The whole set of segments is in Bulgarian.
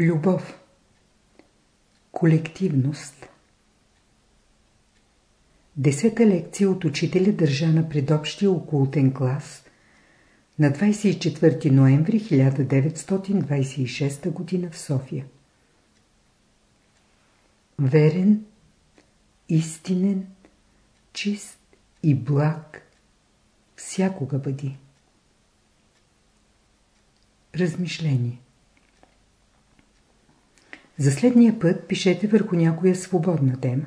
Любов. Колективност. Десета лекция от учителя държа на предобщия окултен клас на 24 ноември 1926 г. в София. Верен, истинен, чист и благ всякога бъди. Размишление За следния път пишете върху някоя свободна тема.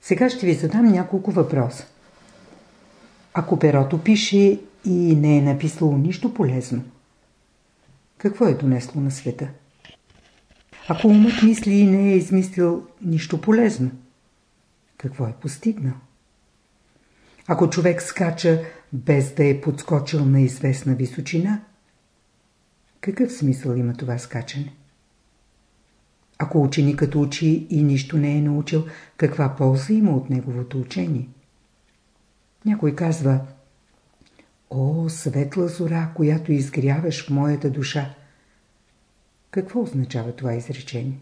Сега ще ви задам няколко въпроса. Ако перото пише и не е написало нищо полезно, какво е донесло на света? Ако умът мисли и не е измислил нищо полезно, какво е постигнал? Ако човек скача без да е подскочил на известна височина, какъв смисъл има това скачане? Ако ученикът учи и нищо не е научил, каква полза има от неговото учение? Някой казва О, светла зора, която изгряваш в моята душа! Какво означава това изречение?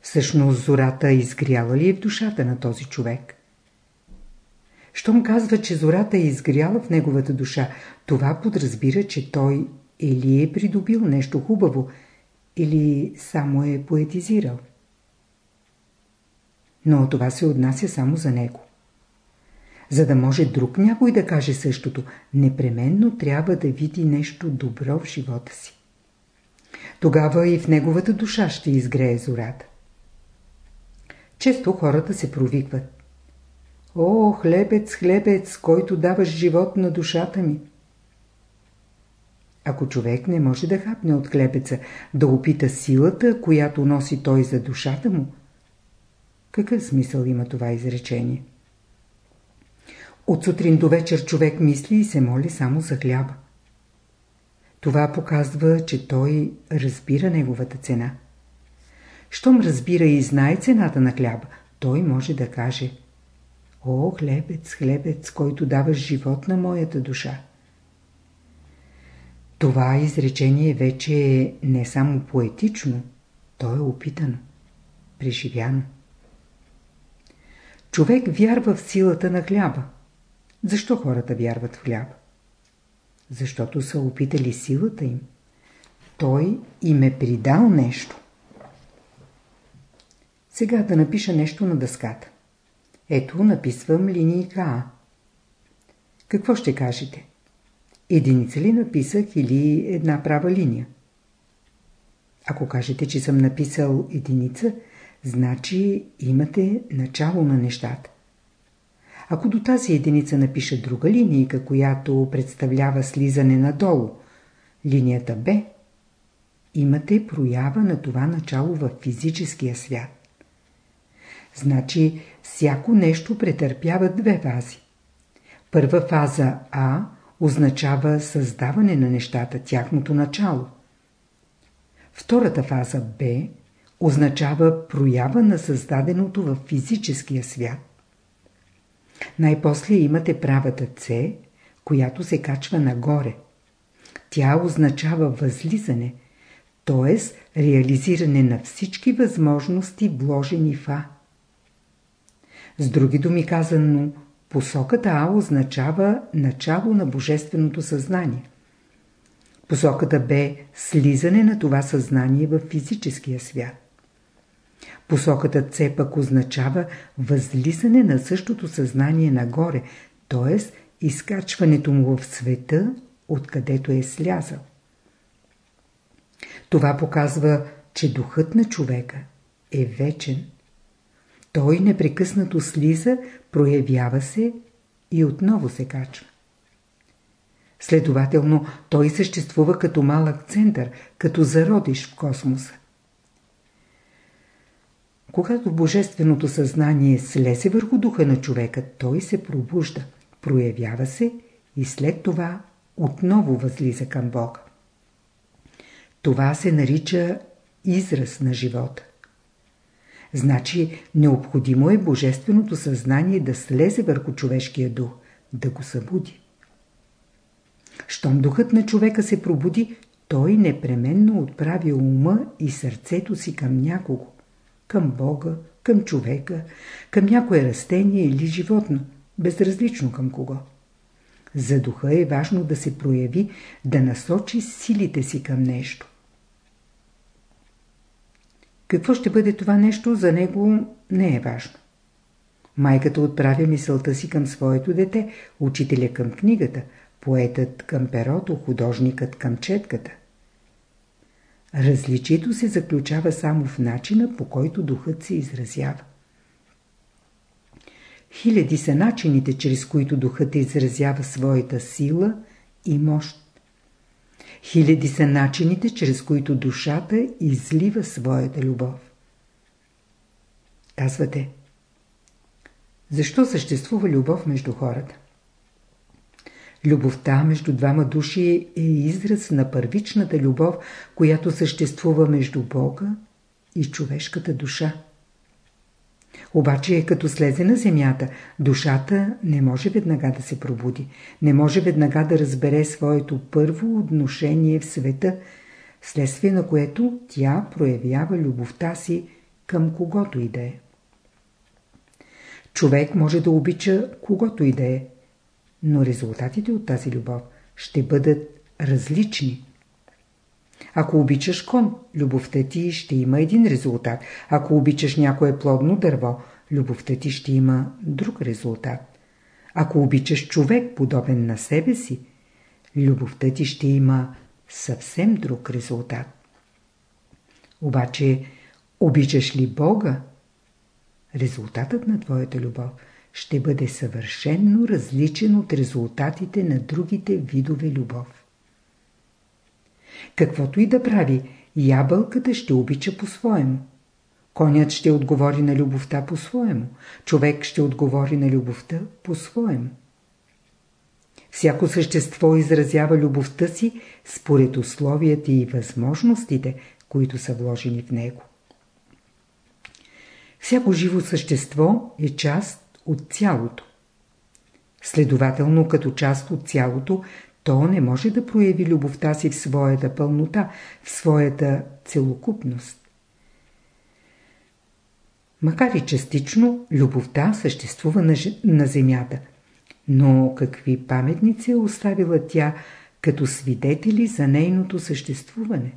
Всъщност зората изгряла ли е в душата на този човек? Щом казва, че зората е изгряла в неговата душа, това подразбира, че той или е придобил нещо хубаво, или само е поетизирал. Но това се отнася само за него. За да може друг някой да каже същото, непременно трябва да види нещо добро в живота си. Тогава и в неговата душа ще изгрее зората. Често хората се провикват. О, хлебец, хлебец, който даваш живот на душата ми! Ако човек не може да хапне от хлебеца, да опита силата, която носи той за душата му, какъв смисъл има това изречение? От сутрин до вечер човек мисли и се моли само за хляба. Това показва, че той разбира неговата цена. Щом разбира и знае цената на хляба, той може да каже О, хлебец, хлебец, който даваш живот на моята душа. Това изречение вече е не само поетично, то е опитано, преживяно. Човек вярва в силата на хляба. Защо хората вярват в хляба? Защото са опитали силата им. Той им е придал нещо. Сега да напиша нещо на дъската. Ето, написвам линийка А. Какво ще кажете? Единица ли написах или една права линия? Ако кажете, че съм написал единица, значи имате начало на нещата. Ако до тази единица напиша друга линийка, която представлява слизане надолу, линията Б, имате проява на това начало в физическия свят. Значи, всяко нещо претърпява две фази. Първа фаза А означава създаване на нещата, тяхното начало. Втората фаза Б означава проява на създаденото в физическия свят. Най-после имате правата С, която се качва нагоре. Тя означава възлизане, т.е. реализиране на всички възможности вложени в А. С други думи казано, посоката А означава начало на божественото съзнание. Посоката Б – слизане на това съзнание в физическия свят. Посоката С пък означава възлизане на същото съзнание нагоре, т.е. изкачването му в света, откъдето е слязал. Това показва, че духът на човека е вечен. Той непрекъснато слиза, проявява се и отново се качва. Следователно, той съществува като малък център, като зародиш в космоса. Когато божественото съзнание слезе върху духа на човека, той се пробужда, проявява се и след това отново възлиза към Бога. Това се нарича израз на живота. Значи необходимо е божественото съзнание да слезе върху човешкия дух, да го събуди. Що Щом духът на човека се пробуди, той непременно отправя ума и сърцето си към някого. Към Бога, към човека, към някое растение или животно, безразлично към кого. За духа е важно да се прояви, да насочи силите си към нещо. Какво ще бъде това нещо, за него не е важно. Майката отправя мисълта си към своето дете, учителя към книгата, поетът към перото, художникът към четката. Различието се заключава само в начина, по който духът се изразява. Хиляди са начините, чрез които духът изразява своята сила и мощ. Хиляди са начините, чрез които душата излива своята любов. Казвате, защо съществува любов между хората? Любовта между двама души е израз на първичната любов, която съществува между Бога и човешката душа. Обаче, като слезе на земята, душата не може веднага да се пробуди, не може веднага да разбере своето първо отношение в света, следствие на което тя проявява любовта си към когото и да е. Човек може да обича когото и да е, но резултатите от тази любов ще бъдат различни. Ако обичаш кон, любовта ти ще има един резултат. Ако обичаш някое плодно дърво, любовта ти ще има друг резултат. Ако обичаш човек, подобен на себе си, любовта ти ще има съвсем друг резултат. Обаче, обичаш ли Бога, резултатът на твоята любов ще бъде съвършенно различен от резултатите на другите видове любов. Каквото и да прави, ябълката ще обича по-своему. Конят ще отговори на любовта по-своему. Човек ще отговори на любовта по-своему. Всяко същество изразява любовта си според условията и възможностите, които са вложени в него. Всяко живо същество е част от цялото. Следователно, като част от цялото, то не може да прояви любовта си в своята пълнота, в своята целокупност. Макар и частично, любовта съществува на, на земята. Но какви паметници е оставила тя като свидетели за нейното съществуване?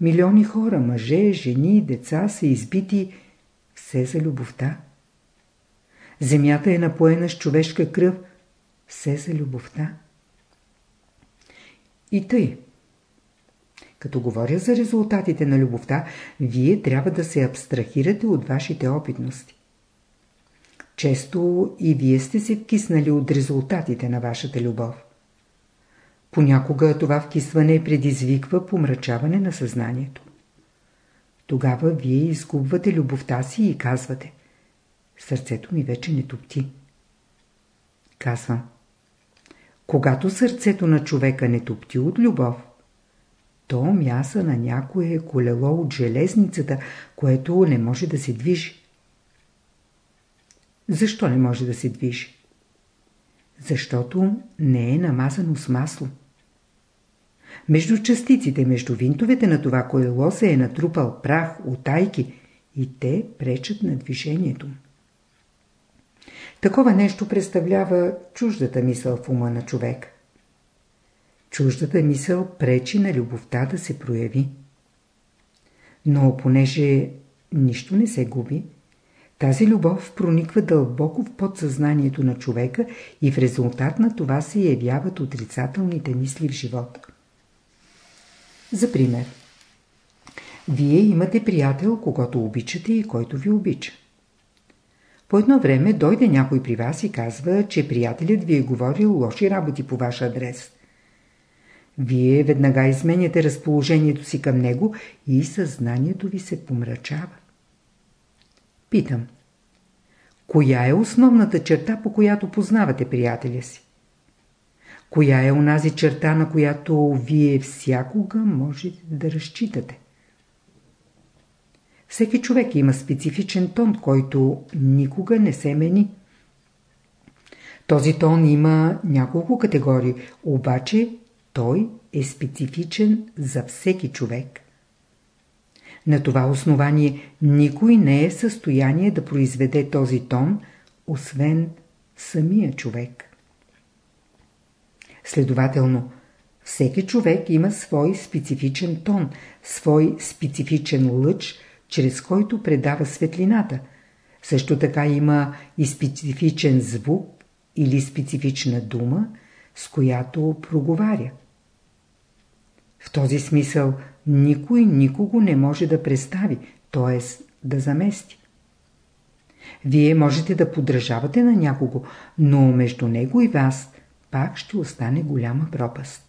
Милиони хора, мъже, жени, деца са избити все за любовта. Земята е напоена с човешка кръв, все за любовта. И тъй. Като говоря за резултатите на любовта, вие трябва да се абстрахирате от вашите опитности. Често и вие сте се вкиснали от резултатите на вашата любов. Понякога това вкисване предизвиква помрачаване на съзнанието. Тогава вие изгубвате любовта си и казвате Сърцето ми вече не топти. Казвам Когато сърцето на човека не топти от любов, то мяса на някое колело от железницата, което не може да се движи. Защо не може да се движи? Защото не е намазано с масло. Между частиците, между винтовете на това колело се е натрупал прах, утайки и те пречат на движението. Такова нещо представлява чуждата мисъл в ума на човек. Чуждата мисъл пречи на любовта да се прояви. Но понеже нищо не се губи, тази любов прониква дълбоко в подсъзнанието на човека и в резултат на това се явяват отрицателните мисли в живота. За пример. Вие имате приятел, когато обичате и който ви обича. По едно време дойде някой при вас и казва, че приятелят ви е говорил лоши работи по ваш адрес. Вие веднага изменяте разположението си към него и съзнанието ви се помрачава. Питам. Коя е основната черта, по която познавате приятеля си? Коя е онази черта, на която вие всякога можете да разчитате? Всеки човек има специфичен тон, който никога не се мени. Този тон има няколко категории, обаче той е специфичен за всеки човек. На това основание никой не е в състояние да произведе този тон, освен самия човек. Следователно, всеки човек има свой специфичен тон, свой специфичен лъч, чрез който предава светлината. Също така има и специфичен звук или специфична дума, с която проговаря. В този смисъл никой никого не може да представи, т.е. да замести. Вие можете да подражавате на някого, но между него и вас пак ще остане голяма пропаст.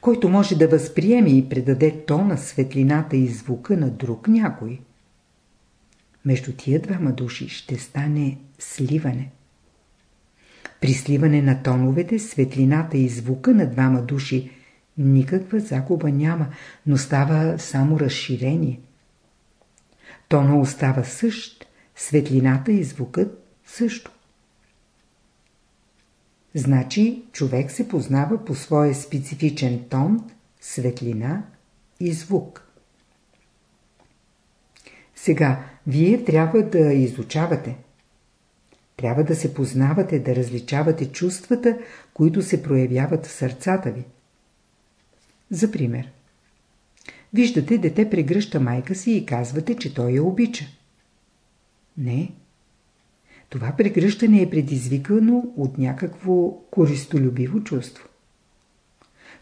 Който може да възприеме и предаде тона, светлината и звука на друг някой. Между тия двама души ще стане сливане. При сливане на тоновете, светлината и звука на двама души никаква загуба няма, но става само разширение. Тона остава същ, светлината и звукът също. Значи човек се познава по своя специфичен тон, светлина и звук. Сега, вие трябва да изучавате. Трябва да се познавате, да различавате чувствата, които се проявяват в сърцата ви. За пример. Виждате, дете прегръща майка си и казвате, че той я обича. Не. Това прегръщане е предизвикано от някакво користолюбиво чувство.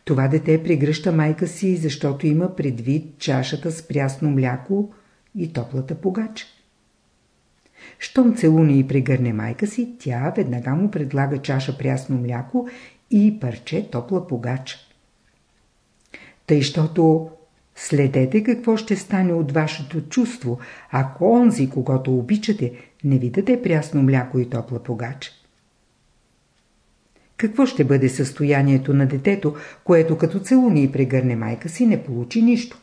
Това дете прегръща майка си, защото има предвид чашата с прясно мляко и топлата погача. Щом целуне и прегърне майка си, тя веднага му предлага чаша прясно мляко и парче топла погача. Тъй, щото следете какво ще стане от вашето чувство, ако онзи, когато обичате, не ви даде прясно мляко и топла погача. Какво ще бъде състоянието на детето, което като целуни и прегърне майка си не получи нищо?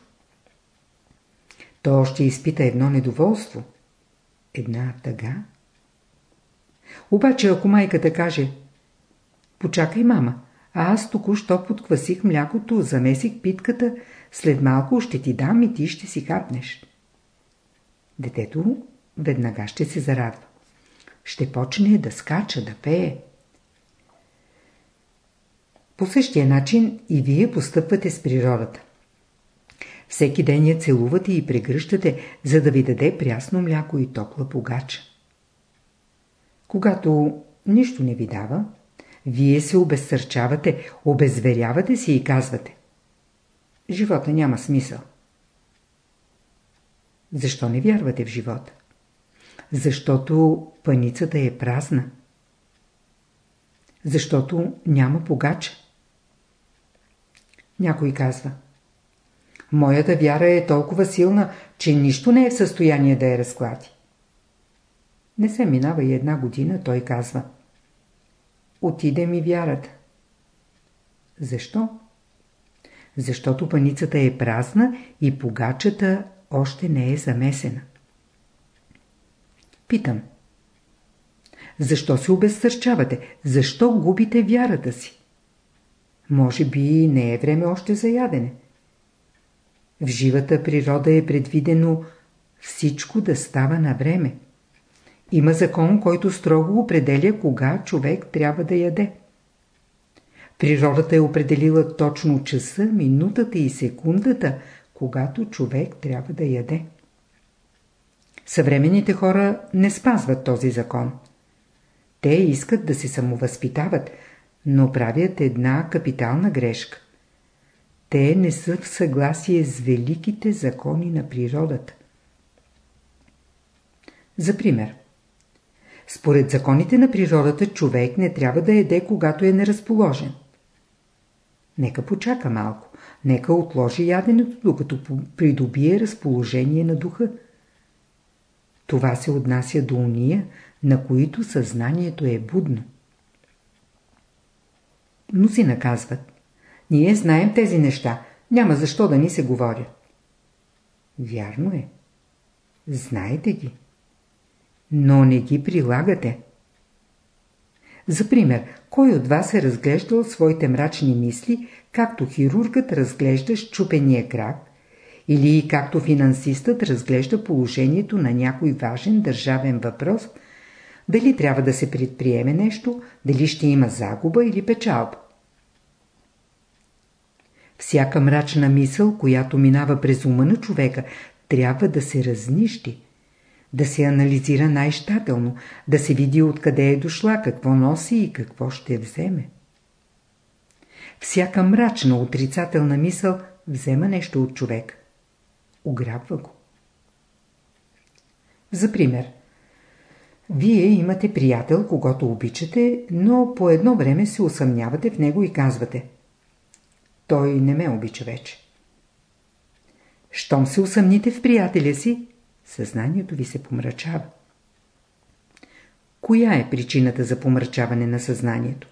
То ще изпита едно недоволство, една тъга. Обаче ако майката каже Почакай, мама, а аз току-що подквасих млякото, замесих питката, след малко ще ти дам и ти ще си хапнеш. Детето веднага ще се зарадва. Ще почне да скача, да пее. По същия начин и вие постъпвате с природата. Всеки ден я целувате и прегръщате, за да ви даде прясно мляко и топла погача. Когато нищо не ви дава, вие се обезсърчавате, обезверявате си и казвате. Живота няма смисъл. Защо не вярвате в живота? Защото паницата е празна. Защото няма погача. Някой казва. Моята вяра е толкова силна, че нищо не е в състояние да я разклади. Не се минава и една година, той казва. Отиде ми вярата. Защо? Защото паницата е празна и погачата още не е замесена. Питам. Защо се обезсърчавате? Защо губите вярата си? Може би не е време още за ядене. В живата природа е предвидено всичко да става на време. Има закон, който строго определя кога човек трябва да яде. Природата е определила точно часа, минутата и секундата, когато човек трябва да яде. Съвременните хора не спазват този закон. Те искат да се самовъзпитават, но правят една капитална грешка. Те не са в съгласие с великите закони на природата. За пример. Според законите на природата човек не трябва да еде, когато е неразположен. Нека почака малко. Нека отложи яденето, докато придобие разположение на духа. Това се отнася до уния, на които съзнанието е будно. Но си наказват. Ние знаем тези неща. Няма защо да ни се говорят. Вярно е. Знаете ги. Но не ги прилагате. За пример, кой от вас е разглеждал своите мрачни мисли, както хирургът разглежда щупения крак, или както финансистът разглежда положението на някой важен държавен въпрос, дали трябва да се предприеме нещо, дали ще има загуба или печалба. Всяка мрачна мисъл, която минава през ума на човека, трябва да се разнищи, да се анализира най-щателно, да се види откъде е дошла, какво носи и какво ще вземе. Всяка мрачна, отрицателна мисъл взема нещо от човек. Ограбва го. За пример, вие имате приятел, когато обичате, но по едно време се усъмнявате в него и казвате Той не ме обича вече. Щом се усъмните в приятеля си, съзнанието ви се помрачава. Коя е причината за помрачаване на съзнанието?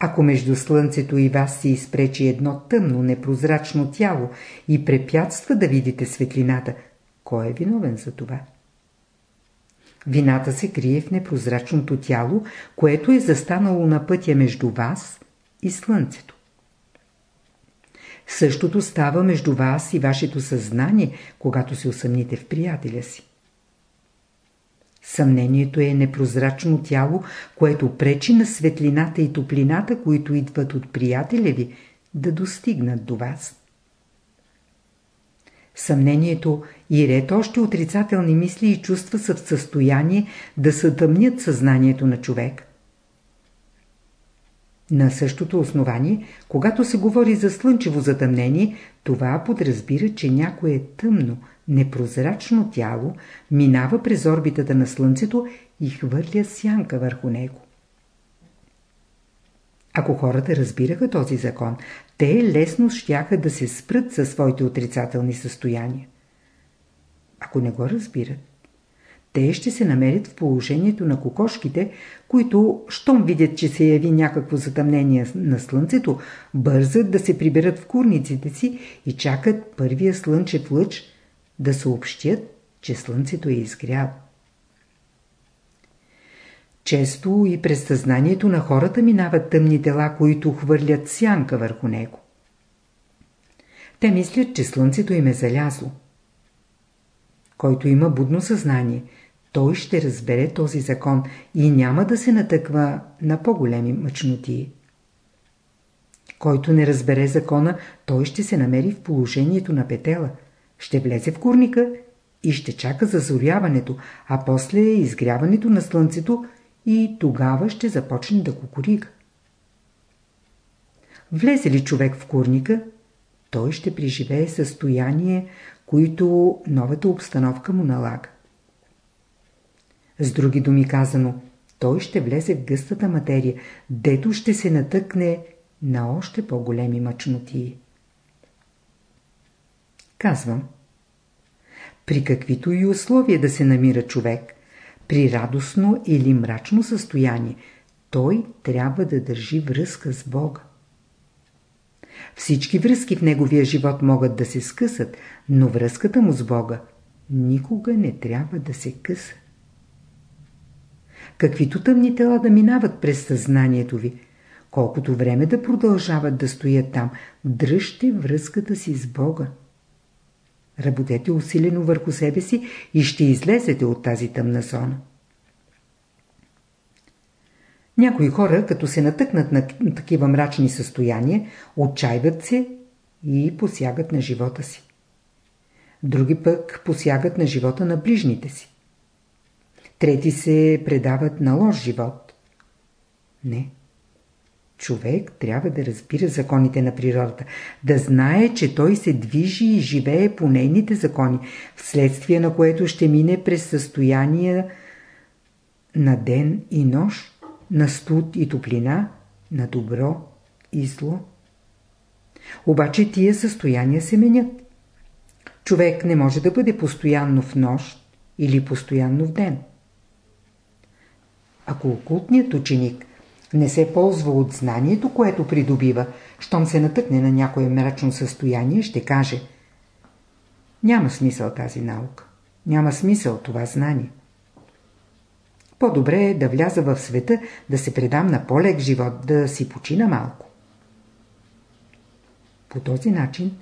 Ако между Слънцето и вас се изпречи едно тъмно, непрозрачно тяло и препятства да видите светлината, кой е виновен за това? Вината се крие в непрозрачното тяло, което е застанало на пътя между вас и Слънцето. Същото става между вас и вашето съзнание, когато се усъмните в приятеля си. Съмнението е непрозрачно тяло, което пречи на светлината и топлината, които идват от приятеля ви, да достигнат до вас. Съмнението и ред още отрицателни мисли и чувства са в състояние да сътъмнят съзнанието на човек. На същото основание, когато се говори за слънчево затъмнение, това подразбира, че някое тъмно, непрозрачно тяло минава през орбитата на Слънцето и хвърля сянка върху него. Ако хората разбираха този закон, те лесно щяха да се спрат със своите отрицателни състояния. Ако не го разбират, те ще се намерят в положението на кокошките, които, щом видят, че се яви някакво затъмнение на слънцето, бързат да се приберат в курниците си и чакат първия слънчев лъч да съобщят, че слънцето е изгряло. Често и през съзнанието на хората минават тъмни тела, които хвърлят сянка върху него. Те мислят, че слънцето им е залязло. Който има будно съзнание, той ще разбере този закон и няма да се натъква на по-големи мъчноти. Който не разбере закона, той ще се намери в положението на петела, ще влезе в курника и ще чака зазоряването, а после изгряването на слънцето и тогава ще започне да кукурига. Влезе ли човек в курника, той ще преживее състояние, които новата обстановка му налага. С други думи казано, той ще влезе в гъстата материя, дето ще се натъкне на още по-големи мъчноти. Казвам, при каквито и условия да се намира човек, при радостно или мрачно състояние, той трябва да държи връзка с Бога. Всички връзки в неговия живот могат да се скъсат, но връзката му с Бога никога не трябва да се къса. Каквито тъмни тела да минават през съзнанието ви, колкото време да продължават да стоят там, дръжте връзката си с Бога. Работете усилено върху себе си и ще излезете от тази тъмна зона. Някои хора, като се натъкнат на такива мрачни състояния, отчаиват се и посягат на живота си. Други пък посягат на живота на ближните си. Трети се предават на лош живот. Не. Човек трябва да разбира законите на природата, да знае, че той се движи и живее по нейните закони, вследствие на което ще мине през състояния на ден и нощ, на студ и топлина, на добро и зло. Обаче тия състояния се менят. Човек не може да бъде постоянно в нощ или постоянно в ден. Ако окултният ученик не се ползва от знанието, което придобива, щом се натъкне на някое мрачно състояние, ще каже Няма смисъл тази наука. Няма смисъл това знание. По-добре е да вляза в света, да се предам на по-лек живот, да си почина малко. По този начин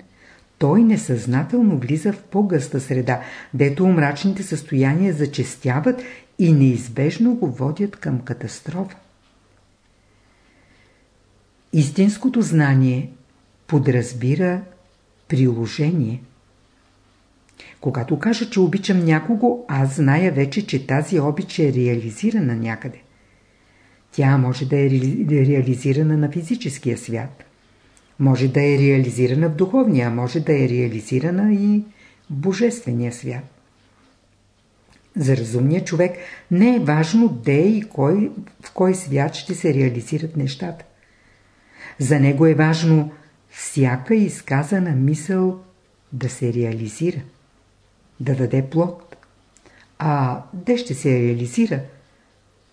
той несъзнателно влиза в по-гъста среда, дето мрачните състояния зачестяват и неизбежно го водят към катастрофа. Истинското знание подразбира приложение. Когато кажа, че обичам някого, аз зная вече, че тази обич е реализирана някъде. Тя може да е реализирана на физическия свят. Може да е реализирана в духовния, може да е реализирана и в божествения свят. За разумния човек не е важно де и кой, в кой свят ще се реализират нещата. За него е важно всяка изказана мисъл да се реализира, да даде плод. А де ще се реализира,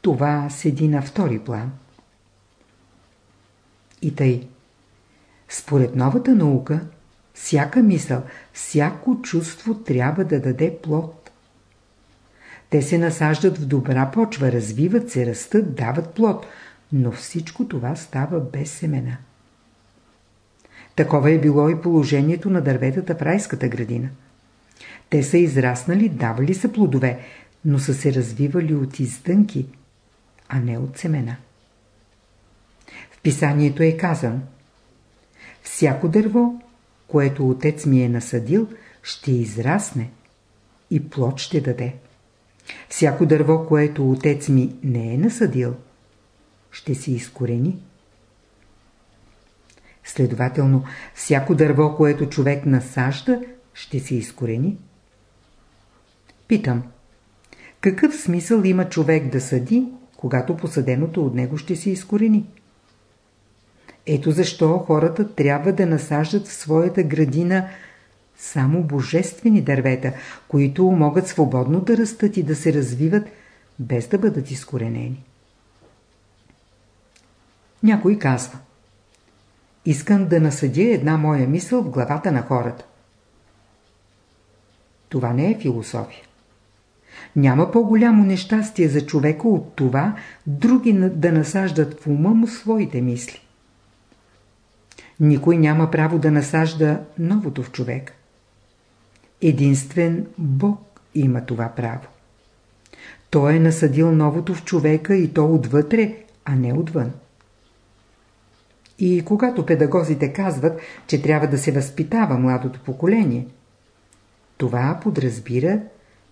това седи на втори план. И тъй. Според новата наука, всяка мисъл, всяко чувство трябва да даде плод. Те се насаждат в добра почва, развиват се, растат, дават плод, но всичко това става без семена. Такова е било и положението на дърветата в райската градина. Те са израснали, давали са плодове, но са се развивали от издънки, а не от семена. В писанието е казано Всяко дърво, което отец ми е насадил, ще израсне и плод ще даде. Всяко дърво, което отец ми не е насадил, ще се изкорени. Следователно, всяко дърво, което човек насажда, ще се изкорени. Питам, какъв смисъл има човек да съди, когато посаденото от него ще се изкорени? Ето защо хората трябва да насаждат в своята градина само божествени дървета, които могат свободно да растат и да се развиват, без да бъдат изкоренени. Някой казва Искам да насъдя една моя мисъл в главата на хората. Това не е философия. Няма по-голямо нещастие за човека от това други да насаждат в ума му своите мисли. Никой няма право да насажда новото в човек. Единствен Бог има това право. Той е насъдил новото в човека и то отвътре, а не отвън. И когато педагозите казват, че трябва да се възпитава младото поколение, това подразбира,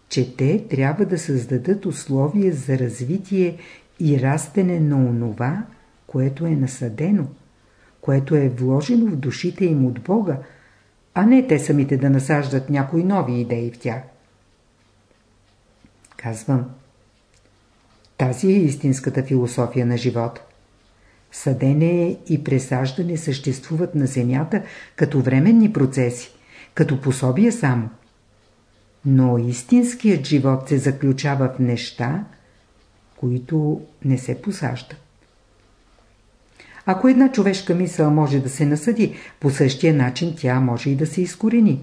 че те трябва да създадат условия за развитие и растене на онова, което е насъдено, което е вложено в душите им от Бога, а не те самите да насаждат някои нови идеи в тях. Казвам, тази е истинската философия на живота. Съдене и пресаждане съществуват на Земята като временни процеси, като пособие само. Но истинският живот се заключава в неща, които не се посаждат. Ако една човешка мисъл може да се насъди, по същия начин тя може и да се изкорени.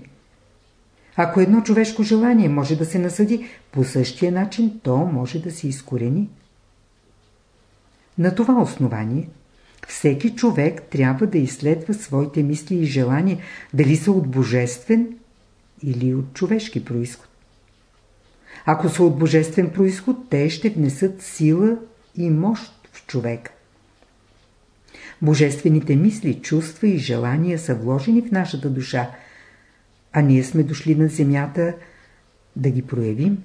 Ако едно човешко желание може да се насъди, по същия начин то може да се изкорени. На това основание всеки човек трябва да изследва своите мисли и желания, дали са от божествен или от човешки происход. Ако са от божествен происход, те ще внесат сила и мощ в човека. Божествените мисли, чувства и желания са вложени в нашата душа, а ние сме дошли на земята да ги проявим,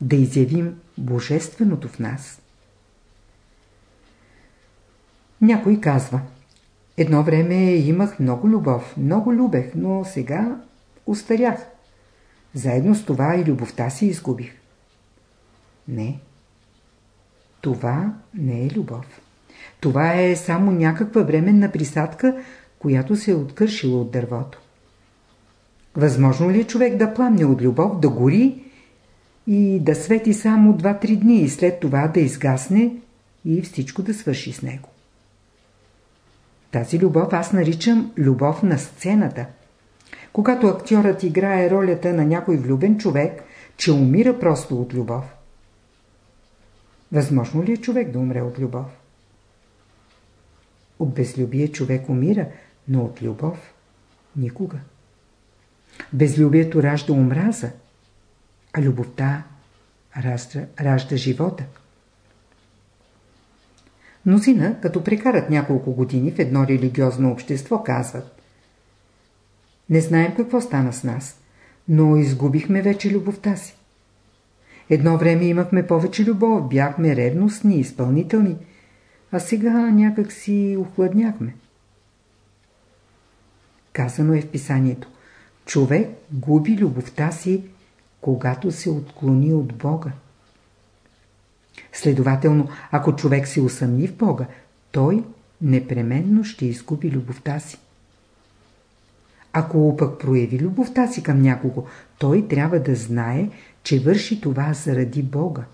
да изявим Божественото в нас. Някой казва Едно време имах много любов, много любех, но сега устарях. Заедно с това и любовта си изгубих. Не. Това не е любов. Това е само някаква временна присадка, която се е откършила от дървото. Възможно ли е човек да пламне от любов, да гори и да свети само 2-3 дни и след това да изгасне и всичко да свърши с него? Тази любов аз наричам любов на сцената. Когато актьорът играе ролята на някой влюбен човек, че умира просто от любов. Възможно ли е човек да умре от любов? От безлюбие човек умира, но от любов никога. Безлюбието ражда омраза, а любовта ражда, ражда живота. Мнозина, като прекарат няколко години в едно религиозно общество, казват Не знаем какво стана с нас, но изгубихме вече любовта си. Едно време имахме повече любов, бяхме ревностни, изпълнителни, а сега някак си охладняхме. Казано е в писанието. Човек губи любовта си, когато се отклони от Бога. Следователно, ако човек се усъмни в Бога, той непременно ще изгуби любовта си. Ако пък прояви любовта си към някого, той трябва да знае, че върши това заради Бога.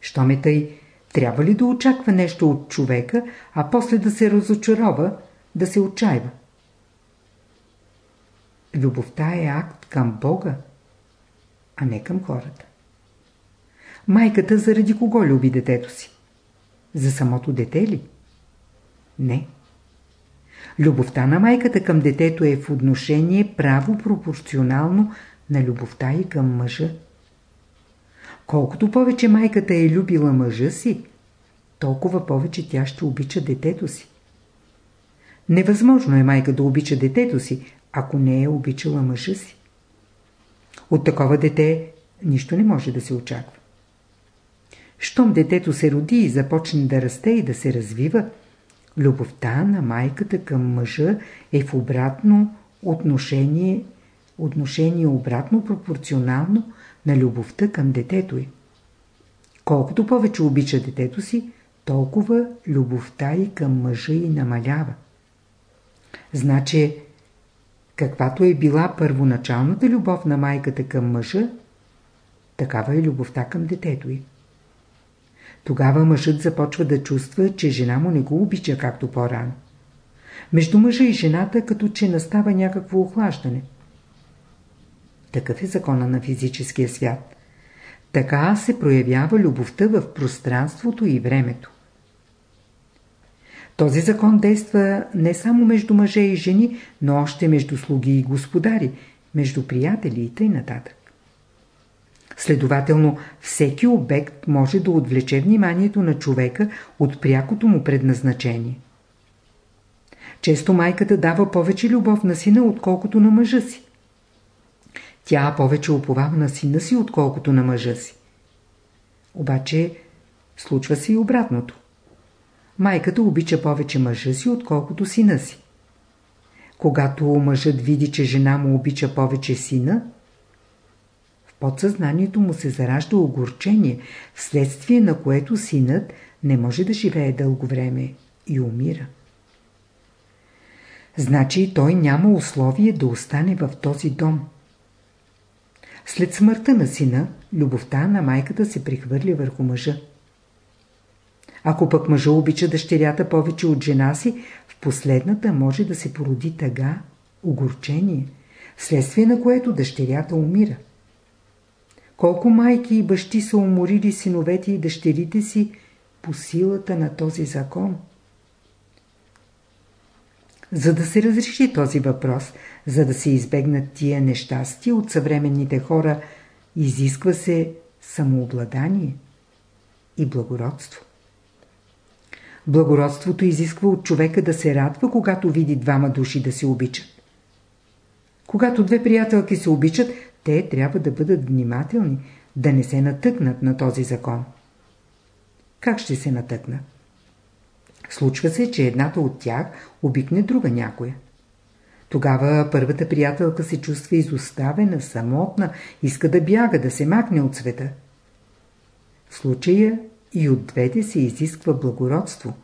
Що ме тъй, трябва ли да очаква нещо от човека, а после да се разочарова, да се отчаива? Любовта е акт към Бога, а не към хората. Майката заради кого люби детето си? За самото дете ли? Не. Любовта на майката към детето е в отношение право пропорционално на любовта и към мъжа. Колкото повече майката е любила мъжа си, толкова повече тя ще обича детето си. Невъзможно е майка да обича детето си, ако не е обичала мъжа си. От такова дете нищо не може да се очаква. Щом детето се роди и започне да расте и да се развива, любовта на майката към мъжа е в обратно отношение, отношение обратно пропорционално на любовта към детето й. Колкото повече обича детето си, толкова любовта и към мъжа й намалява. Значи, каквато е била първоначалната любов на майката към мъжа, такава е любовта към детето й. Тогава мъжът започва да чувства, че жена му не го обича както по-рано. Между мъжа и жената като че настава някакво охлаждане. Такъв е закона на физическия свят. Така се проявява любовта в пространството и времето. Този закон действа не само между мъже и жени, но още между слуги и господари, между приятели и т.н. Следователно, всеки обект може да отвлече вниманието на човека от прякото му предназначение. Често майката дава повече любов на сина, отколкото на мъжа си. Тя повече оповава на сина си, отколкото на мъжа си. Обаче, случва се и обратното. Майката обича повече мъжа си, отколкото сина си. Когато мъжът види, че жена му обича повече сина, подсъзнанието му се заражда огорчение, вследствие на което синът не може да живее дълго време и умира. Значи той няма условие да остане в този дом. След смъртта на сина, любовта на майката се прехвърля върху мъжа. Ако пък мъжа обича дъщерята повече от жена си, в последната може да се породи тъга, огорчение, вследствие на което дъщерята умира. Колко майки и бащи са уморили синовете и дъщерите си по силата на този закон? За да се разреши този въпрос, за да се избегнат тия нещастия от съвременните хора, изисква се самообладание и благородство. Благородството изисква от човека да се радва, когато види двама души да се обичат. Когато две приятелки се обичат, те трябва да бъдат внимателни, да не се натъкнат на този закон. Как ще се натъкнат? Случва се, че едната от тях обикне друга някоя. Тогава първата приятелка се чувства изоставена, самотна, иска да бяга, да се макне от света. В случая и от двете се изисква благородство.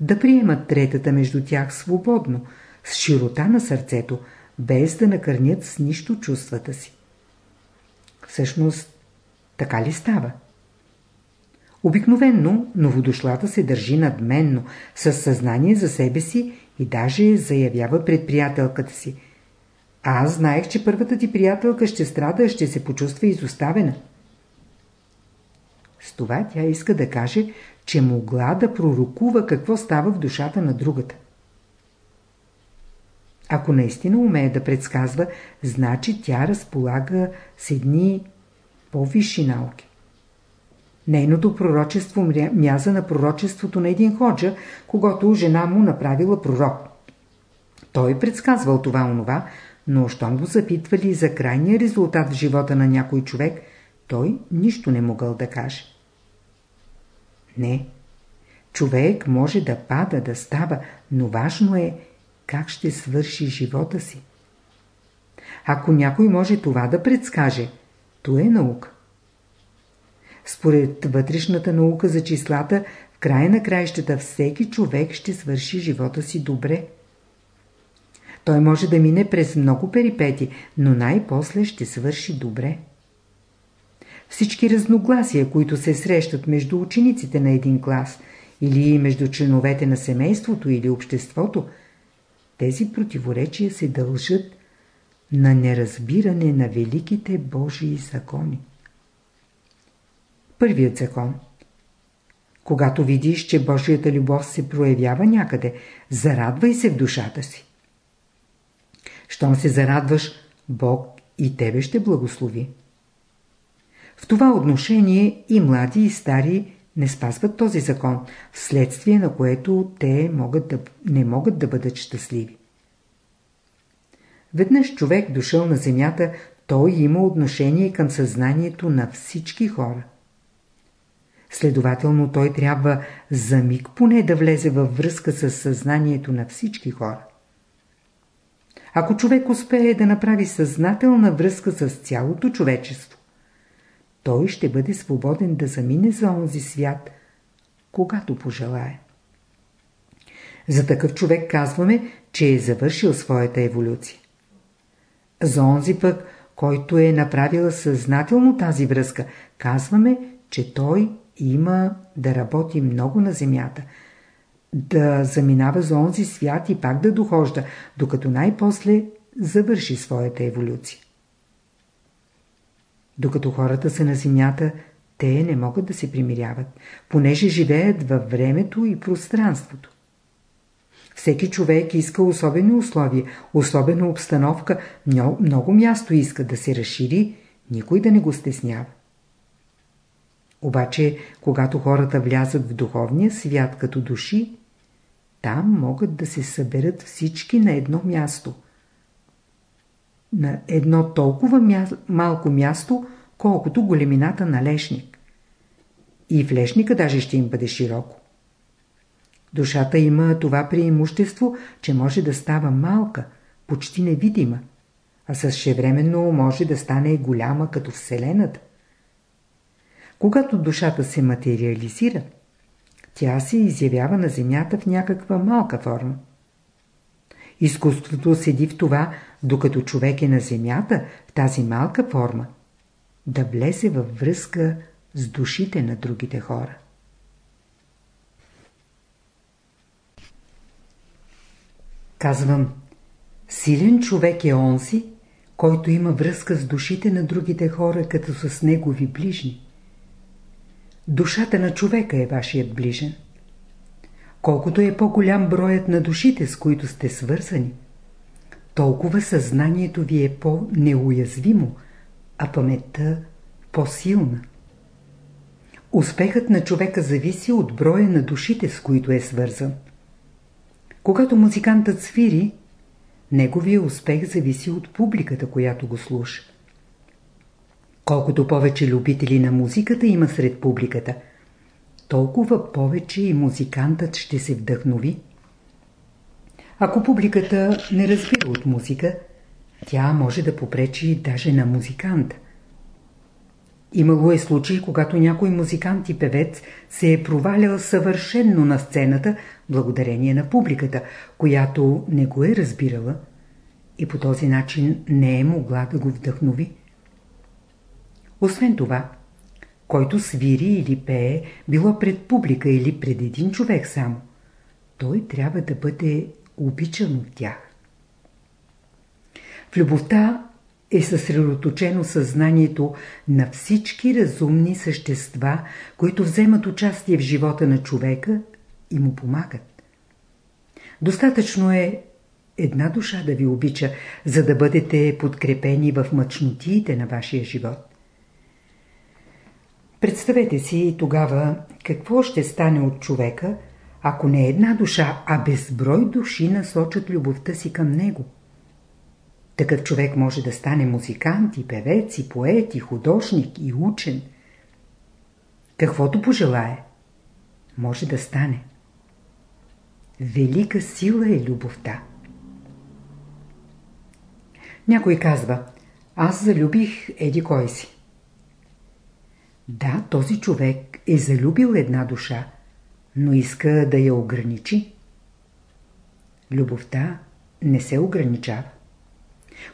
Да приемат третата между тях свободно, с широта на сърцето, без да накърнят с нищо чувствата си. Всъщност, така ли става? Обикновенно новодошлата се държи надменно, със съзнание за себе си и даже заявява пред приятелката си. Аз знаех, че първата ти приятелка ще страда, ще се почувства изоставена. С това тя иска да каже, че могла да пророкува какво става в душата на другата. Ако наистина умее да предсказва, значи тя разполага с едни по-висши науки. Нейното пророчество мяза на пророчеството на един ходжа, когато жена му направила пророк. Той предсказвал това онова, но щом го запитвали за крайния резултат в живота на някой човек, той нищо не могъл да каже. Не. Човек може да пада, да става, но важно е как ще свърши живота си. Ако някой може това да предскаже, то е наука. Според вътрешната наука за числата, в края на краищата всеки човек ще свърши живота си добре. Той може да мине през много перипети, но най-после ще свърши добре. Всички разногласия, които се срещат между учениците на един клас или между членовете на семейството или обществото, тези противоречия се дължат на неразбиране на великите Божии закони. Първият закон Когато видиш, че Божията любов се проявява някъде, зарадвай се в душата си. Щом се зарадваш, Бог и тебе ще благослови. В това отношение и млади и стари не спазват този закон, вследствие на което те могат да, не могат да бъдат щастливи. Веднъж човек дошъл на земята, той има отношение към съзнанието на всички хора. Следователно той трябва за миг поне да влезе във връзка с съзнанието на всички хора. Ако човек успее да направи съзнателна връзка с цялото човечество, той ще бъде свободен да замине за онзи свят, когато пожелае. За такъв човек казваме, че е завършил своята еволюция. За онзи пък, който е направил съзнателно тази връзка, казваме, че той има да работи много на земята, да заминава за онзи свят и пак да дохожда, докато най-после завърши своята еволюция. Докато хората са на земята, те не могат да се примиряват, понеже живеят във времето и пространството. Всеки човек иска особени условия, особена обстановка, много място иска да се разшири, никой да не го стеснява. Обаче, когато хората влязат в духовния свят като души, там могат да се съберат всички на едно място. На едно толкова мя... малко място, колкото големината на лешник. И в лешника даже ще им бъде широко. Душата има това преимущество, че може да става малка, почти невидима, а същевременно може да стане голяма като Вселената. Когато душата се материализира, тя се изявява на Земята в някаква малка форма. Изкуството седи в това, докато човек е на Земята, в тази малка форма, да влезе във връзка с душите на другите хора. Казвам, силен човек е онзи, който има връзка с душите на другите хора, като с негови ближни. Душата на човека е вашият ближен. Колкото е по-голям броят на душите, с които сте свързани, толкова съзнанието ви е по-неуязвимо, а паметта по-силна. Успехът на човека зависи от броя на душите, с които е свързан. Когато музикантът свири, неговия успех зависи от публиката, която го слуша. Колкото повече любители на музиката има сред публиката, толкова повече и музикантът ще се вдъхнови. Ако публиката не разбира от музика, тя може да попречи даже на музиканта. Имало е случаи, когато някой музикант и певец се е провалял съвършенно на сцената, благодарение на публиката, която не го е разбирала и по този начин не е могла да го вдъхнови. Освен това, който свири или пее, било пред публика или пред един човек само, той трябва да бъде обичан от тях. В любовта е съсредоточено съзнанието на всички разумни същества, които вземат участие в живота на човека и му помагат. Достатъчно е една душа да ви обича, за да бъдете подкрепени в мъчнотиите на вашия живот. Представете си тогава какво ще стане от човека, ако не една душа, а безброй души насочат любовта си към него. Такъв човек може да стане музикант и певец и поет и художник и учен. Каквото пожелае, може да стане. Велика сила е любовта. Някой казва, аз залюбих еди кой си. Да, този човек е залюбил една душа, но иска да я ограничи. Любовта не се ограничава.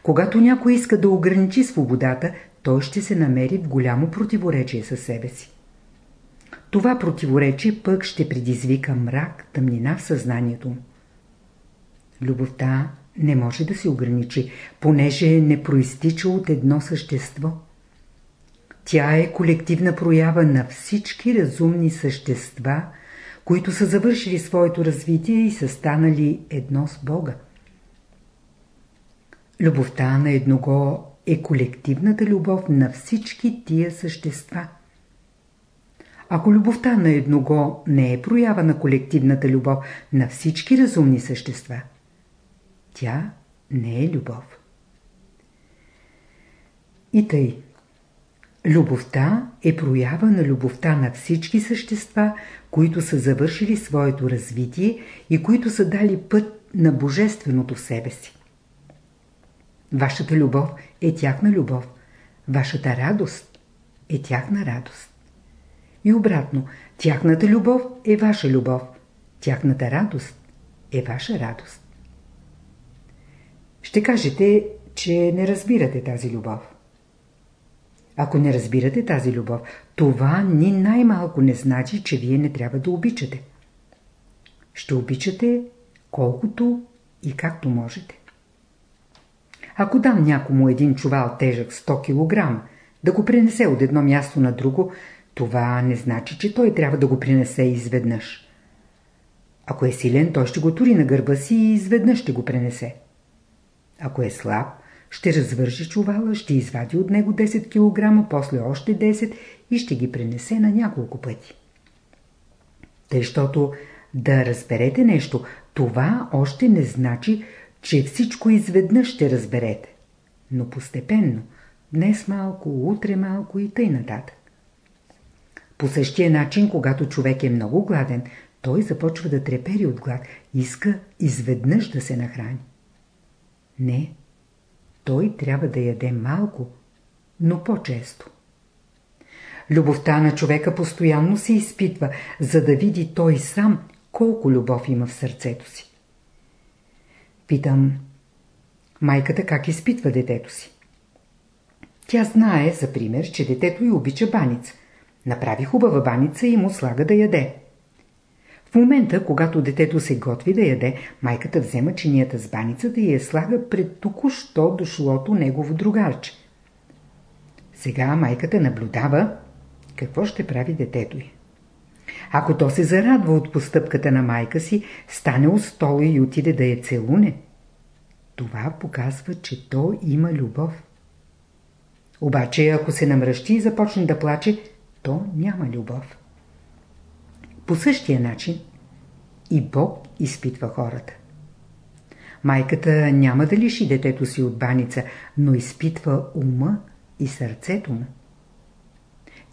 Когато някой иска да ограничи свободата, той ще се намери в голямо противоречие със себе си. Това противоречие пък ще предизвика мрак, тъмнина в съзнанието му. Любовта не може да се ограничи, понеже не проистича от едно същество. Тя е колективна проява на всички разумни същества, които са завършили своето развитие и са станали едно с Бога. Любовта на едного е колективната любов на всички тия същества. Ако любовта на едного не е проява на колективната любов на всички разумни същества, тя не е любов. И тъй. Любовта е проява на любовта на всички същества, които са завършили своето развитие и които са дали път на Божественото в себе си. Вашата любов е тяхна любов. Вашата радост е тяхна радост. И обратно, тяхната любов е ваша любов. Тяхната радост е ваша радост. Ще кажете, че не разбирате тази любов. Ако не разбирате тази любов, това ни най-малко не значи, че вие не трябва да обичате. Ще обичате колкото и както можете. Ако дам някому един чувал тежък 100 кг, да го принесе от едно място на друго, това не значи, че той трябва да го принесе изведнъж. Ако е силен, той ще го тури на гърба си и изведнъж ще го пренесе. Ако е слаб, ще развържи чувала, ще извади от него 10 кг, после още 10 и ще ги пренесе на няколко пъти. Тъй, щото да разберете нещо, това още не значи, че всичко изведнъж ще разберете. Но постепенно, днес малко, утре малко и тъй нататък. По същия начин, когато човек е много гладен, той започва да трепери от глад, иска изведнъж да се нахрани. Не, той трябва да яде малко, но по-често. Любовта на човека постоянно се изпитва, за да види той сам колко любов има в сърцето си. Питам, майката как изпитва детето си? Тя знае, за пример, че детето й обича баница. Направи хубава баница и му слага да яде. В момента, когато детето се готви да яде, майката взема чинията с баницата и я слага пред току-що дошлото негово другарче. Сега майката наблюдава какво ще прави детето й. Ако то се зарадва от постъпката на майка си, стане от стола и отиде да я целуне. Това показва, че то има любов. Обаче, ако се намръщи и започне да плаче, то няма любов. По същия начин и Бог изпитва хората. Майката няма да лиши детето си от баница, но изпитва ума и сърцето му.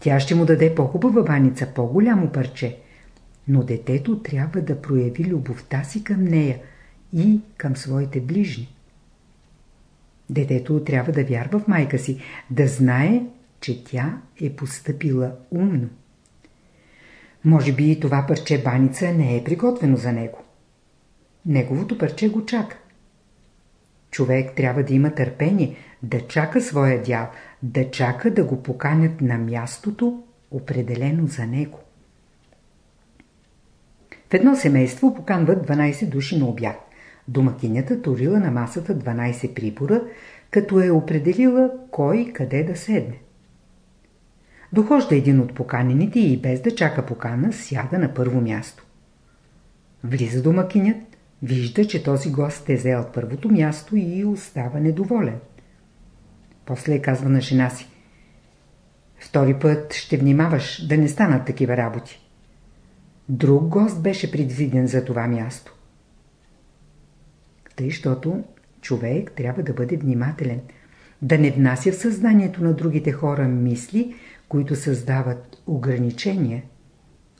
Тя ще му даде по-хубава баница, по-голямо парче, но детето трябва да прояви любовта си към нея и към своите ближни. Детето трябва да вярва в майка си, да знае, че тя е поступила умно. Може би това парче баница не е приготвено за него. Неговото парче го чака. Човек трябва да има търпение, да чака своя дял, да чака да го поканят на мястото, определено за него. В едно семейство поканват 12 души на обяд. Домакинята турила на масата 12 прибора, като е определила кой къде да седне. Дохожда един от поканените и без да чака покана, сяда на първо място. Влиза домакинят, вижда, че този гост е взел първото място и остава недоволен. После казва на жена си. Втори път ще внимаваш да не станат такива работи. Друг гост беше предвиден за това място. Тъй, защото човек трябва да бъде внимателен, да не внася в съзнанието на другите хора мисли, които създават ограничения,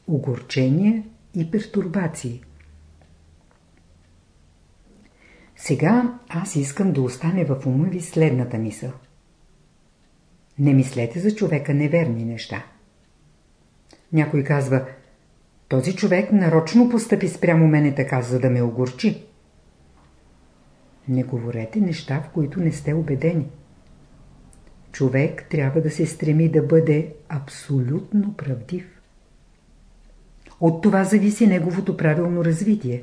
огорчения и пертурбации. Сега аз искам да остане в ума ви следната мисъл. Не мислете за човека неверни неща. Някой казва, този човек нарочно постъпи спрямо мене така, за да ме огорчи. Не говорете неща, в които не сте убедени. Човек трябва да се стреми да бъде абсолютно правдив. От това зависи неговото правилно развитие.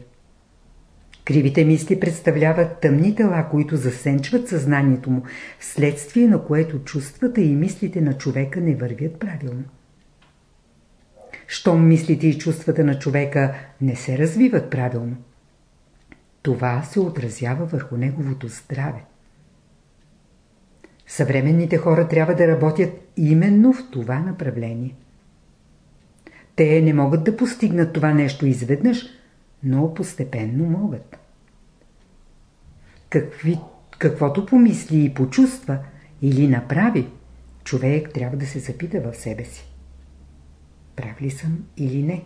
Кривите мисли представляват тъмни тела, които засенчват съзнанието му, вследствие на което чувствата и мислите на човека не вървят правилно. Щом мислите и чувствата на човека не се развиват правилно, това се отразява върху неговото здраве. Съвременните хора трябва да работят именно в това направление. Те не могат да постигнат това нещо изведнъж, но постепенно могат. Какви, каквото помисли и почувства или направи, човек трябва да се запита в себе си. Прав ли съм или не?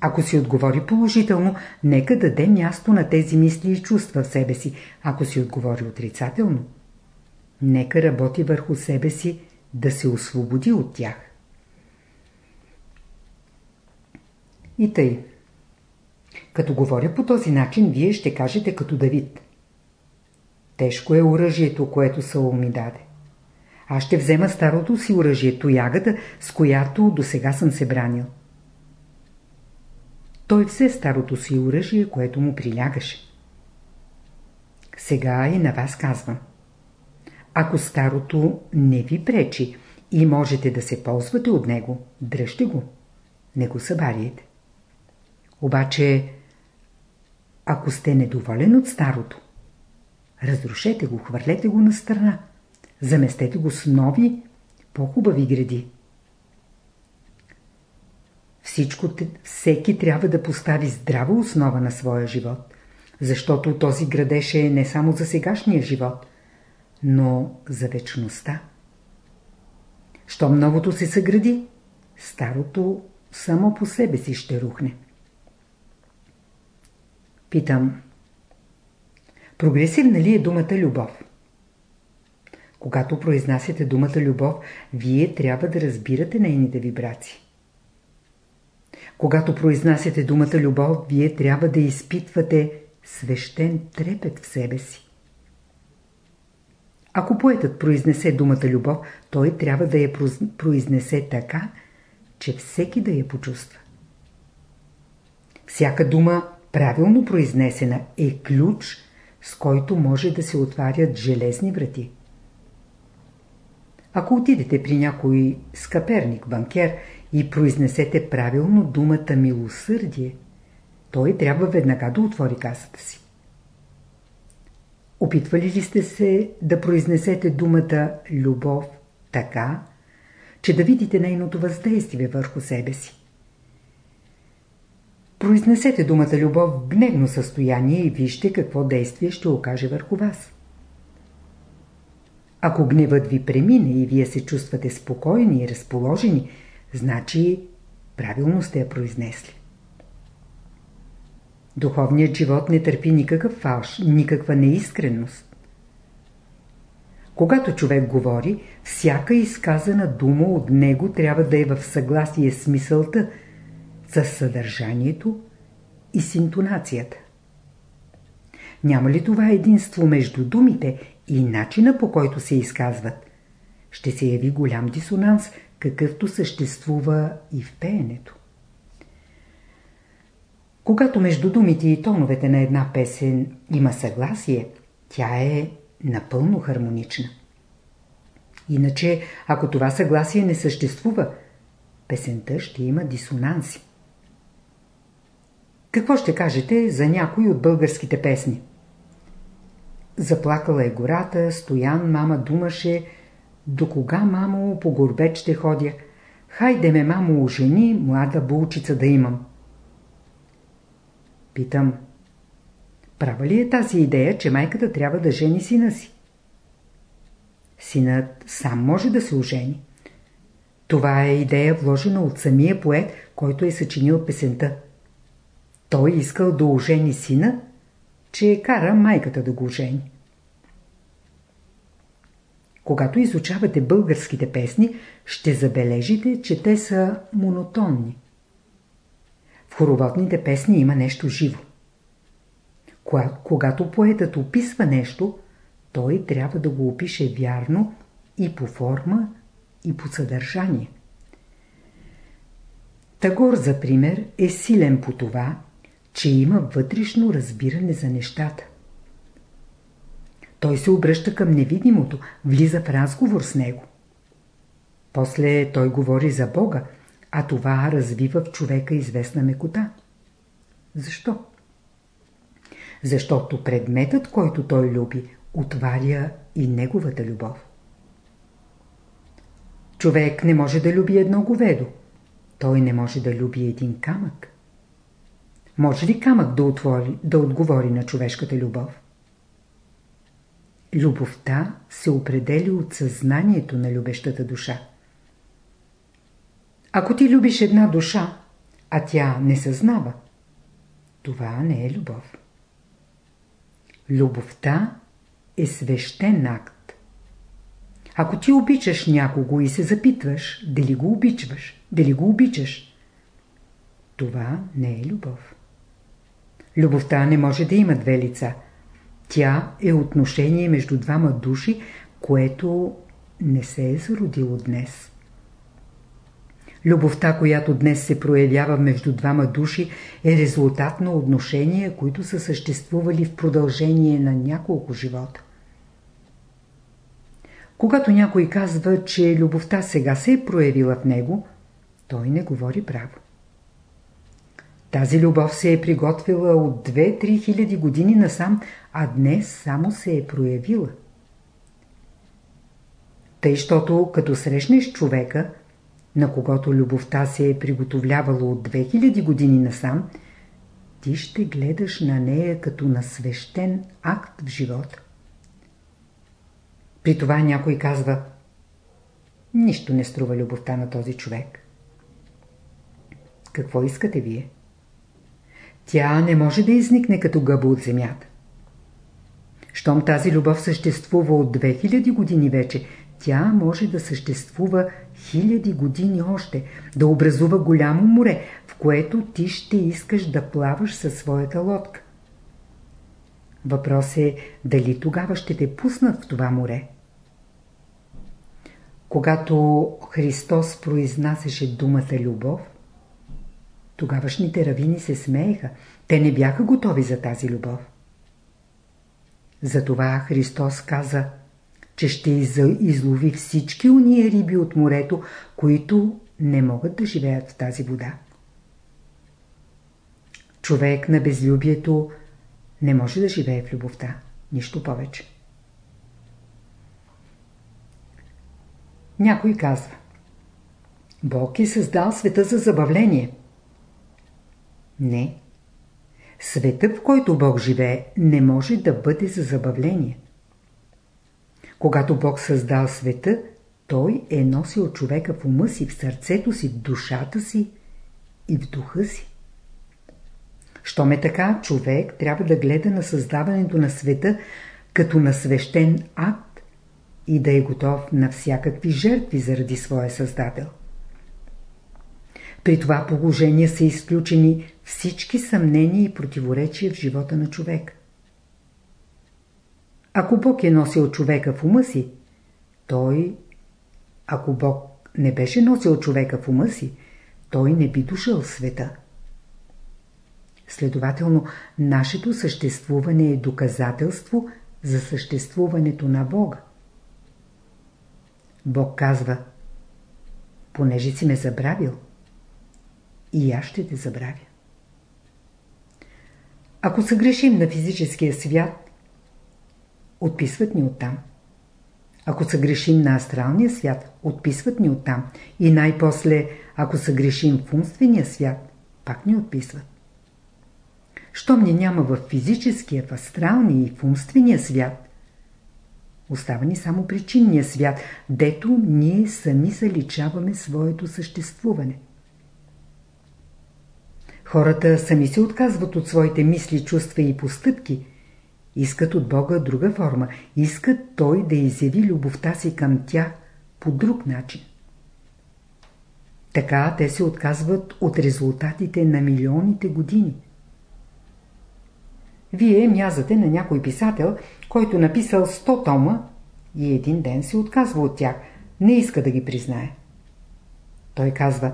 Ако си отговори положително, нека даде място на тези мисли и чувства в себе си. Ако си отговори отрицателно, нека работи върху себе си да се освободи от тях. И тъй. Като говоря по този начин, вие ще кажете като Давид. Тежко е оръжието, което Саул ми даде. Аз ще взема старото си оръжие, тоягата, с която до сега съм се бранил. Той взе старото си оръжие, което му прилягаше. Сега и на вас казвам. Ако старото не ви пречи и можете да се ползвате от него, дръжте го. Не го събаряйте. Обаче, ако сте недоволен от старото, разрушете го, хвърлете го на страна. Заместете го с нови, по-хубави гради. Всичко, всеки трябва да постави здрава основа на своя живот, защото този градеше е не само за сегашния живот, но за вечността. Щом новото се съгради, старото само по себе си ще рухне. Питам. Прогресивна ли е думата любов? Когато произнасяте думата любов, вие трябва да разбирате нейните вибрации. Когато произнасяте думата любов, вие трябва да изпитвате свещен трепет в себе си. Ако поетът произнесе думата любов, той трябва да я произнесе така, че всеки да я почувства. Всяка дума, правилно произнесена, е ключ, с който може да се отварят железни врати. Ако отидете при някой скъперник, банкер и произнесете правилно думата милосърдие, той трябва веднага да отвори касата си. Опитвали ли сте се да произнесете думата любов така, че да видите нейното въздействие върху себе си? Произнесете думата любов в гневно състояние и вижте какво действие ще окаже върху вас. Ако гневът ви премине и вие се чувствате спокойни и разположени, значи правилно сте я произнесли. Духовният живот не търпи никакъв фалш, никаква неискренност. Когато човек говори, всяка изказана дума от него трябва да е в съгласие с мисълта, с съдържанието и с интонацията. Няма ли това единство между думите и начина по който се изказват? Ще се яви голям дисонанс, какъвто съществува и в пеенето. Когато между думите и тоновете на една песен има съгласие, тя е напълно хармонична. Иначе, ако това съгласие не съществува, песента ще има дисонанси. Какво ще кажете за някои от българските песни? Заплакала е гората, стоян мама думаше, до кога, мамо, по горбет ще ходя? Хайде ме, мамо, ожени, млада булчица да имам. Питам, права ли е тази идея, че майката трябва да жени сина си? Синът сам може да се ожени. Това е идея вложена от самия поет, който е съчинил песента. Той искал да ожени сина, че кара майката да го ожени. Когато изучавате българските песни, ще забележите, че те са монотонни. В хороводните песни има нещо живо. Когато поетът описва нещо, той трябва да го опише вярно и по форма, и по съдържание. Тагор, за пример, е силен по това, че има вътрешно разбиране за нещата. Той се обръща към невидимото, влиза в разговор с него. После той говори за Бога, а това развива в човека известна мекота. Защо? Защото предметът, който той люби, отваря и неговата любов. Човек не може да люби едно говедо. Той не може да люби един камък. Може ли камък да, отвори, да отговори на човешката любов? Любовта се определя от съзнанието на любещата душа. Ако ти любиш една душа, а тя не съзнава, това не е любов. Любовта е свещен акт. Ако ти обичаш някого и се запитваш дали го обичваш, дали го обичаш, това не е любов. Любовта не може да има две лица. Тя е отношение между двама души, което не се е зародило днес. Любовта, която днес се проявява между двама души, е резултат на отношения, които са съществували в продължение на няколко живота. Когато някой казва, че любовта сега се е проявила в него, той не говори право. Тази любов се е приготвила от 2-3 хиляди години насам, а днес само се е проявила. Тъй, щото като срещнеш човека, на когото любовта се е приготовлявала от 2000 години насам, ти ще гледаш на нея като на свещен акт в живота. При това някой казва Нищо не струва любовта на този човек. Какво искате вие? Тя не може да изникне като гъба от земята. Щом тази любов съществува от 2000 години вече, тя може да съществува хиляди години още, да образува голямо море, в което ти ще искаш да плаваш със своята лодка. Въпрос е дали тогава ще те пуснат в това море. Когато Христос произнасяше думата любов, тогавашните равини се смееха. Те не бяха готови за тази любов. Затова Христос каза – че ще излови всички уния риби от морето, които не могат да живеят в тази вода. Човек на безлюбието не може да живее в любовта. Нищо повече. Някой казва Бог е създал света за забавление. Не. Светът, в който Бог живее, не може да бъде за забавление. Когато Бог създал света, Той е носил човека в ума си, в сърцето си, в душата си и в духа си. Щом е така, човек трябва да гледа на създаването на света като на свещен акт и да е готов на всякакви жертви заради своя създател. При това положение са изключени всички съмнения и противоречия в живота на човек. Ако Бог е носил човека в ума си, той, ако Бог не беше носил човека в ума си, той не би дошъл в света. Следователно, нашето съществуване е доказателство, за съществуването на Бога. Бог казва, понеже си ме забравил, и аз ще те забравя. Ако съгрешим на физическия свят, отписват ни оттам. Ако съгрешим на астралния свят, отписват ни оттам. И най-после, ако съгрешим в умствения свят, пак ни отписват. Щом ни няма в физическия, в астралния и в умствения свят, остава ни само причинния свят, дето ние сами заличаваме своето съществуване. Хората сами се отказват от своите мисли, чувства и постъпки. Искат от Бога друга форма. Искат Той да изяви любовта си към тях по друг начин. Така те се отказват от резултатите на милионите години. Вие мязате на някой писател, който написал 100 тома и един ден се отказва от тях. Не иска да ги признае. Той казва,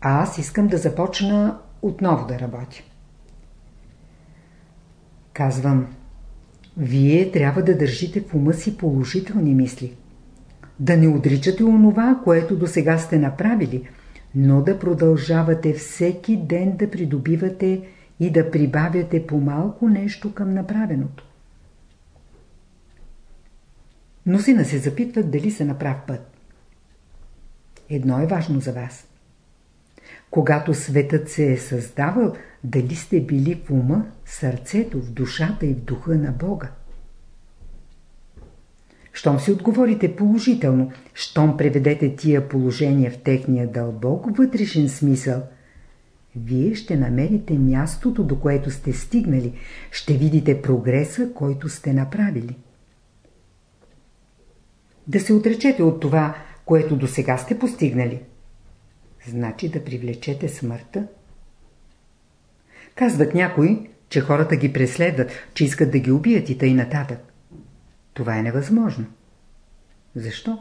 аз искам да започна отново да работя. Казвам, вие трябва да държите в ума си положителни мисли. Да не отричате онова, което до сега сте направили, но да продължавате всеки ден да придобивате и да прибавяте по-малко нещо към направеното. Мнозина се запитват дали се направ път. Едно е важно за вас. Когато светът се е създавал, дали сте били в ума, сърцето, в душата и в духа на Бога? Щом си отговорите положително, щом преведете тия положения в техния дълбок вътрешен смисъл, вие ще намерите мястото, до което сте стигнали, ще видите прогреса, който сте направили. Да се отречете от това, което до сега сте постигнали – значи да привлечете смъртта. Казват някои, че хората ги преследват, че искат да ги убият и тъй нататък. Това е невъзможно. Защо?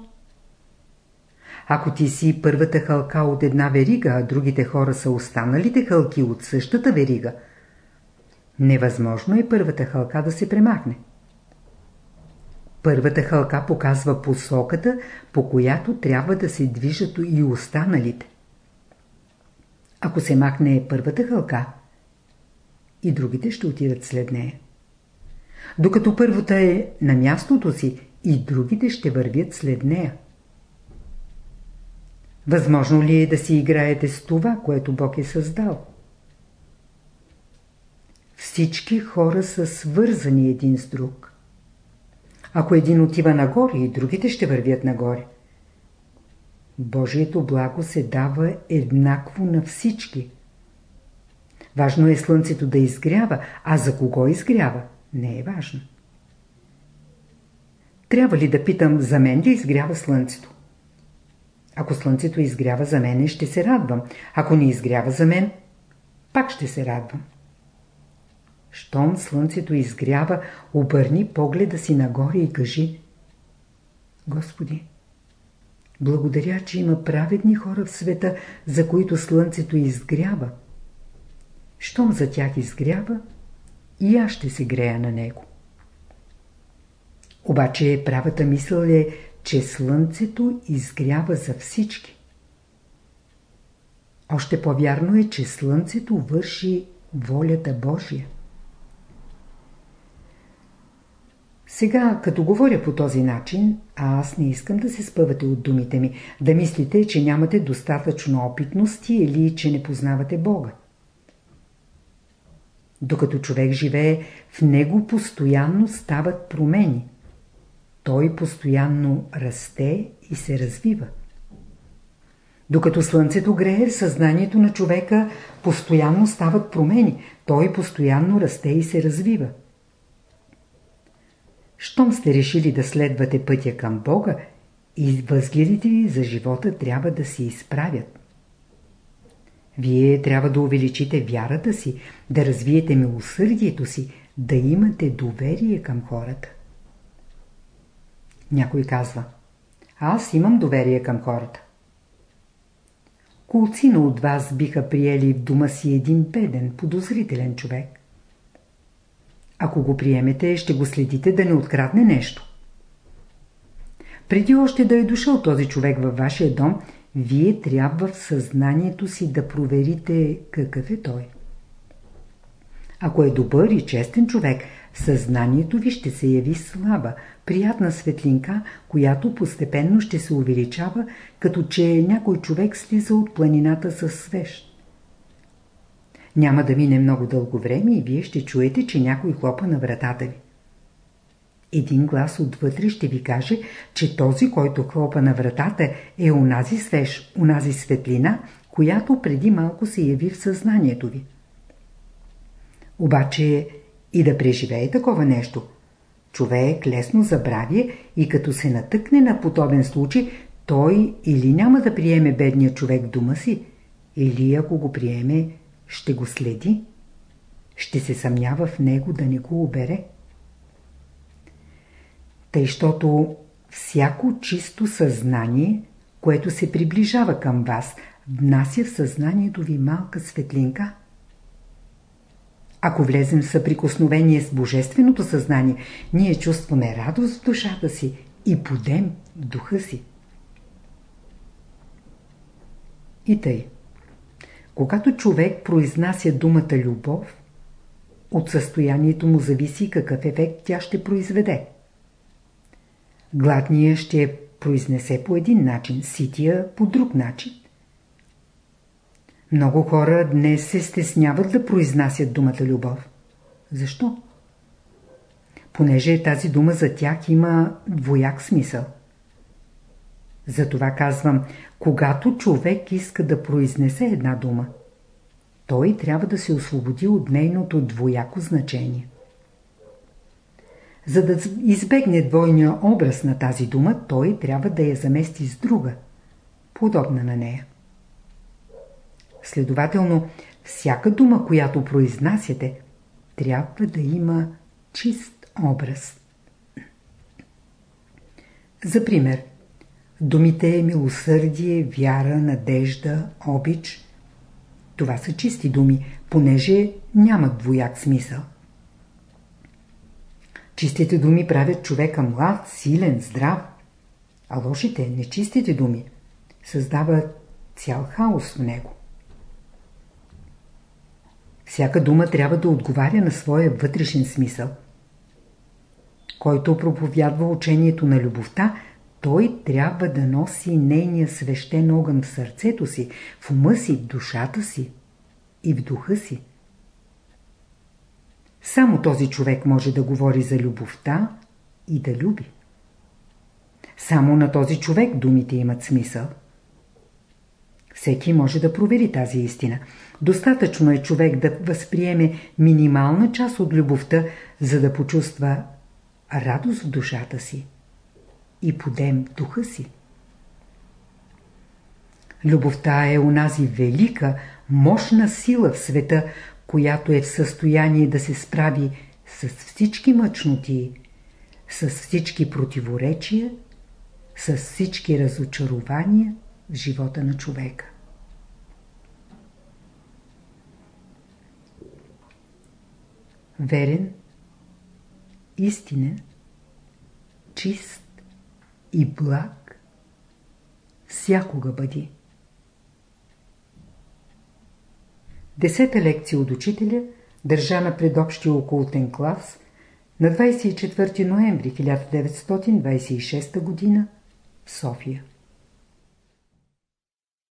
Ако ти си първата хълка от една верига, а другите хора са останалите хълки от същата верига, невъзможно е първата хълка да се премахне. Първата хълка показва посоката, по която трябва да се движат и останалите. Ако се махне първата хълка, и другите ще отидат след нея. Докато първата е на мястото си, и другите ще вървят след нея. Възможно ли е да си играете с това, което Бог е създал? Всички хора са свързани един с друг. Ако един отива нагоре, и другите ще вървят нагоре. Божието благо се дава еднакво на всички. Важно е слънцето да изгрява, а за кого изгрява, не е важно. Трябва ли да питам, за мен ли изгрява слънцето? Ако слънцето изгрява за мен, ще се радвам. Ако не изгрява за мен, пак ще се радвам. Щом слънцето изгрява, обърни погледа си нагоре и кажи Господи, благодаря, че има праведни хора в света, за които слънцето изгрява. Щом за тях изгрява, и аз ще се грея на него. Обаче правата мисъл е, че слънцето изгрява за всички. Още по-вярно е, че слънцето върши волята Божия. Сега, като говоря по този начин, а аз не искам да се спъвате от думите ми, да мислите, че нямате достатъчно опитности или че не познавате Бога. Докато човек живее, в него постоянно стават промени. Той постоянно расте и се развива. Докато слънцето грее, в съзнанието на човека постоянно стават промени. Той постоянно расте и се развива. Щом сте решили да следвате пътя към Бога, и възгледите ви за живота трябва да се изправят. Вие трябва да увеличите вярата си, да развиете милосърдието си, да имате доверие към хората. Някой казва, аз имам доверие към хората. Колцина от вас биха приели в дома си един беден, подозрителен човек. Ако го приемете, ще го следите да не открадне нещо. Преди още да е дошъл този човек във вашия дом, вие трябва в съзнанието си да проверите какъв е той. Ако е добър и честен човек, съзнанието ви ще се яви слаба, приятна светлинка, която постепенно ще се увеличава, като че някой човек слиза от планината със свещ. Няма да мине много дълго време и вие ще чуете, че някой хлопа на вратата ви. Един глас отвътре ще ви каже, че този, който хлопа на вратата, е унази свеж, унази светлина, която преди малко се яви в съзнанието ви. Обаче и да преживее такова нещо, човек лесно забравя и като се натъкне на подобен случай, той или няма да приеме бедния човек в дома си, или ако го приеме, ще го следи, ще се съмнява в него да не го обере. Тъй, щото всяко чисто съзнание, което се приближава към вас, внася в съзнанието ви малка светлинка. Ако влезем в съприкосновение с Божественото съзнание, ние чувстваме радост в душата си и подем в духа си. И тъй. Когато човек произнася думата любов, от състоянието му зависи какъв ефект тя ще произведе. Гладния ще произнесе по един начин, сития по друг начин. Много хора днес се стесняват да произнасят думата любов. Защо? Понеже тази дума за тях има двояк смисъл. Затова казвам, когато човек иска да произнесе една дума, той трябва да се освободи от нейното двояко значение. За да избегне двойния образ на тази дума, той трябва да я замести с друга, подобна на нея. Следователно, всяка дума, която произнасяте, трябва да има чист образ. За пример, думите милосърдие, вяра, надежда, обич – това са чисти думи, понеже нямат двояк смисъл. Чистите думи правят човека млад, силен, здрав, а лошите, нечистите думи създават цял хаос в него. Всяка дума трябва да отговаря на своя вътрешен смисъл. Който проповядва учението на любовта, той трябва да носи нейния свещен огън в сърцето си, в ума си, в душата си и в духа си. Само този човек може да говори за любовта и да люби. Само на този човек думите имат смисъл. Всеки може да провери тази истина. Достатъчно е човек да възприеме минимална част от любовта, за да почувства радост в душата си и подем духа си. Любовта е унази велика, мощна сила в света, която е в състояние да се справи с всички мъчноти, с всички противоречия, с всички разочарования в живота на човека. Верен, истинен, чист и благ всякога бъди. Десета лекция от учителя, държана пред общия окултен клас на 24 ноември 1926 г. в София.